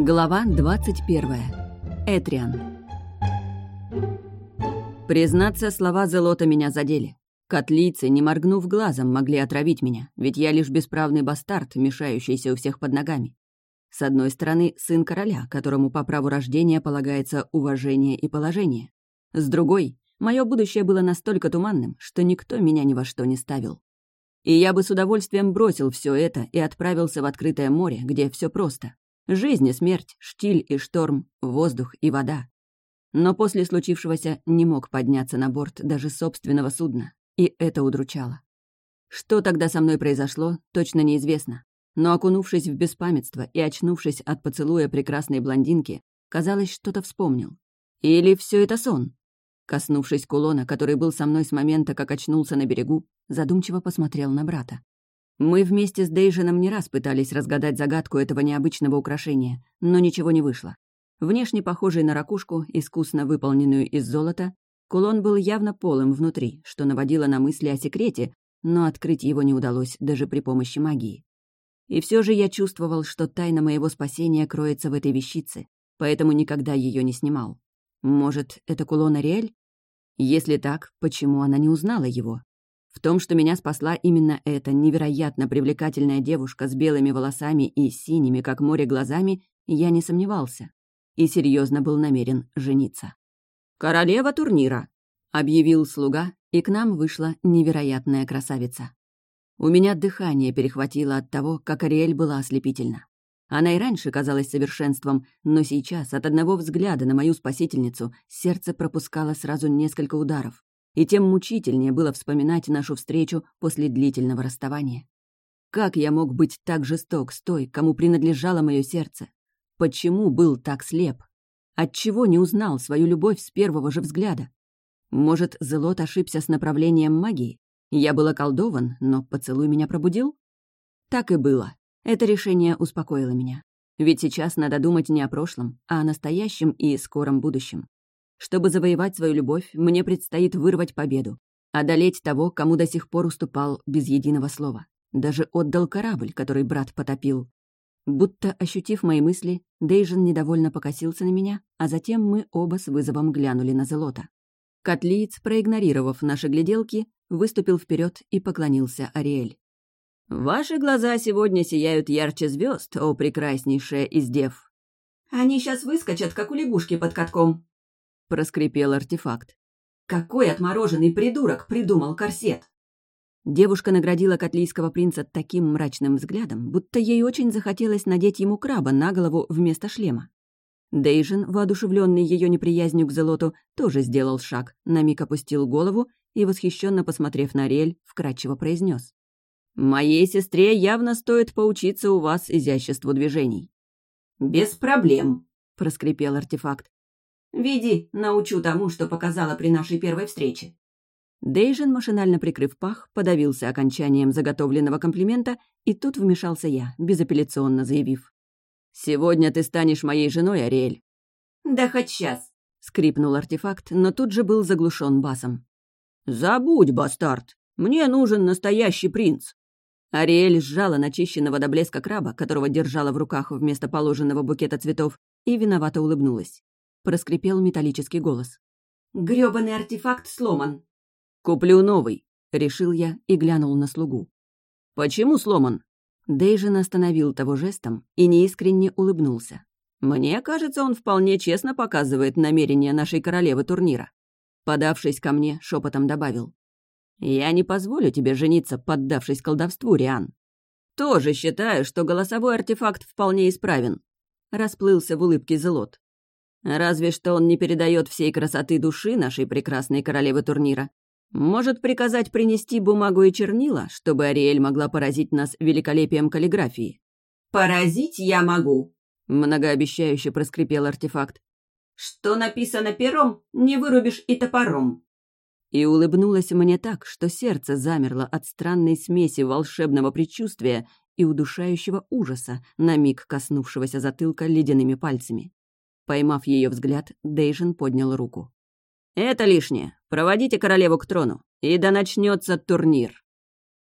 Глава 21. Этриан. Признаться, слова Зелота меня задели. Котлицы, не моргнув глазом, могли отравить меня, ведь я лишь бесправный бастард, мешающийся у всех под ногами. С одной стороны, сын короля, которому по праву рождения полагается уважение и положение. С другой, мое будущее было настолько туманным, что никто меня ни во что не ставил. И я бы с удовольствием бросил все это и отправился в открытое море, где все просто. Жизнь и смерть, штиль и шторм, воздух и вода. Но после случившегося не мог подняться на борт даже собственного судна, и это удручало. Что тогда со мной произошло, точно неизвестно. Но окунувшись в беспамятство и очнувшись от поцелуя прекрасной блондинки, казалось, что-то вспомнил. Или все это сон? Коснувшись кулона, который был со мной с момента, как очнулся на берегу, задумчиво посмотрел на брата. Мы вместе с Дейжином не раз пытались разгадать загадку этого необычного украшения, но ничего не вышло. Внешне похожий на ракушку, искусно выполненную из золота, кулон был явно полым внутри, что наводило на мысли о секрете, но открыть его не удалось даже при помощи магии. И все же я чувствовал, что тайна моего спасения кроется в этой вещице, поэтому никогда ее не снимал. Может, это кулон Ариэль? Если так, почему она не узнала его? В том, что меня спасла именно эта невероятно привлекательная девушка с белыми волосами и синими, как море, глазами, я не сомневался. И серьезно был намерен жениться. «Королева турнира!» — объявил слуга, и к нам вышла невероятная красавица. У меня дыхание перехватило от того, как Ариэль была ослепительна. Она и раньше казалась совершенством, но сейчас от одного взгляда на мою спасительницу сердце пропускало сразу несколько ударов и тем мучительнее было вспоминать нашу встречу после длительного расставания. Как я мог быть так жесток с той, кому принадлежало мое сердце? Почему был так слеп? Отчего не узнал свою любовь с первого же взгляда? Может, Зелот ошибся с направлением магии? Я был околдован, но поцелуй меня пробудил? Так и было. Это решение успокоило меня. Ведь сейчас надо думать не о прошлом, а о настоящем и скором будущем. Чтобы завоевать свою любовь, мне предстоит вырвать победу, одолеть того, кому до сих пор уступал без единого слова. Даже отдал корабль, который брат потопил. Будто ощутив мои мысли, Дейжин недовольно покосился на меня, а затем мы оба с вызовом глянули на Зелота. Котлиец, проигнорировав наши гляделки, выступил вперед и поклонился Ариэль. «Ваши глаза сегодня сияют ярче звезд, о прекраснейшая из дев!» «Они сейчас выскочат, как у лягушки под катком», — проскрипел артефакт. «Какой отмороженный придурок придумал корсет?» Девушка наградила котлийского принца таким мрачным взглядом, будто ей очень захотелось надеть ему краба на голову вместо шлема. Дейжин, воодушевленный ее неприязнью к Зелоту, тоже сделал шаг, на миг опустил голову и, восхищенно посмотрев на Рель, вкратчиво произнес: «Моей сестре явно стоит поучиться у вас изяществу движений». «Без проблем», — проскрипел артефакт. Веди, научу тому, что показала при нашей первой встрече». Дейжин, машинально прикрыв пах, подавился окончанием заготовленного комплимента, и тут вмешался я, безапелляционно заявив. «Сегодня ты станешь моей женой, Ариэль». «Да хоть сейчас», — скрипнул артефакт, но тут же был заглушен басом. «Забудь, бастард! Мне нужен настоящий принц!» Ариэль сжала начищенного до блеска краба, которого держала в руках вместо положенного букета цветов, и виновато улыбнулась проскрипел металлический голос. «Грёбаный артефакт сломан». «Куплю новый», — решил я и глянул на слугу. «Почему сломан?» Дейжин остановил того жестом и неискренне улыбнулся. «Мне кажется, он вполне честно показывает намерения нашей королевы турнира». Подавшись ко мне, шепотом добавил. «Я не позволю тебе жениться, поддавшись колдовству, Риан. Тоже считаю, что голосовой артефакт вполне исправен», — расплылся в улыбке Зелот. Разве что он не передает всей красоты души нашей прекрасной королевы турнира. Может приказать принести бумагу и чернила, чтобы Ариэль могла поразить нас великолепием каллиграфии. «Поразить я могу», — многообещающе проскрипел артефакт. «Что написано пером, не вырубишь и топором». И улыбнулась мне так, что сердце замерло от странной смеси волшебного предчувствия и удушающего ужаса, на миг коснувшегося затылка ледяными пальцами. Поймав ее взгляд, Дейжин поднял руку. «Это лишнее. Проводите королеву к трону, и да начнется турнир».